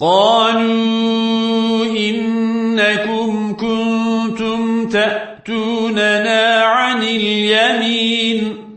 قالوا إنكم كنتم تأتوننا عن اليمين.